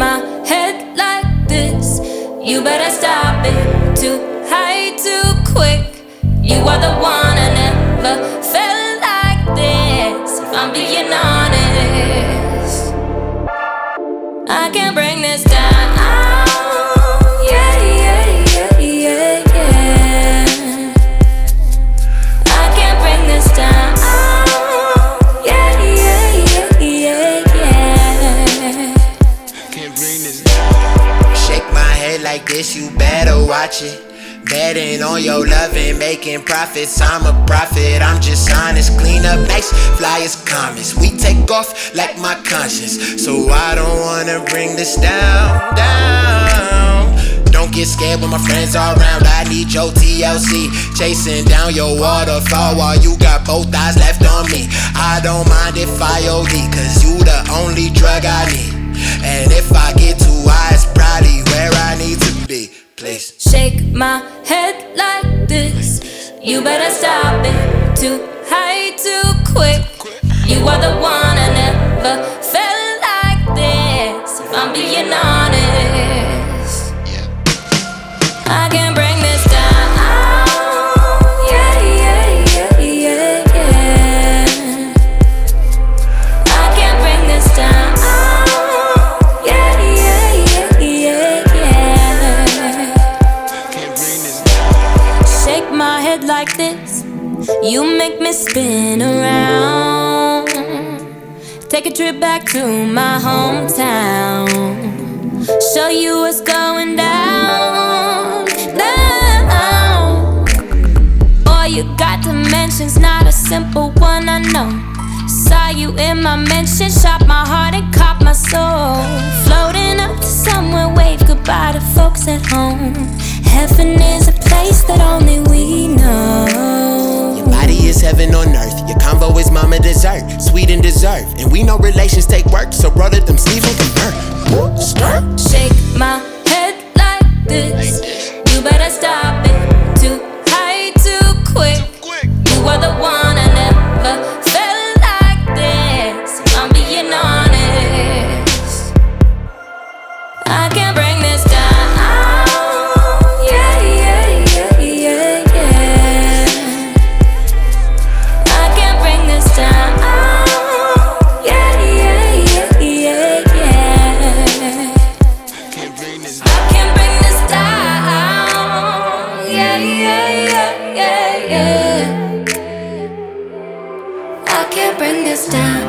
my head like this. You better stop it. Too high, too quick. You are the one I never felt like this. If I'm being honest, I can't bring head like this, you better watch it. Betting on your loving, making profits. I'm a prophet, I'm just honest. Clean up nice, fly as comments. We take off like my conscience. So I don't wanna bring this down, down. Don't get scared when my friends are around. I need your TLC. Chasing down your waterfall while you got both eyes left on me. I don't mind if I OD, cause you the only my head like this. You better stop it. Too high, too quick. You are the one I never felt like this. If I'm being honest, I can't bring this me spin around. Take a trip back to my hometown. Show you what's going down. Down. Boy, you got dimensions, not a simple one, I know. Saw you in my mention, shot my heart and caught my soul. Floating up to somewhere, wave goodbye to folks at home. Heaven is a place that only we Is mama dessert, sweet and deserve. And we know relations take work, so it them sleeves and convert. Skirt. I can't bring this down. Yeah, yeah, yeah, yeah, yeah. I can't bring this down.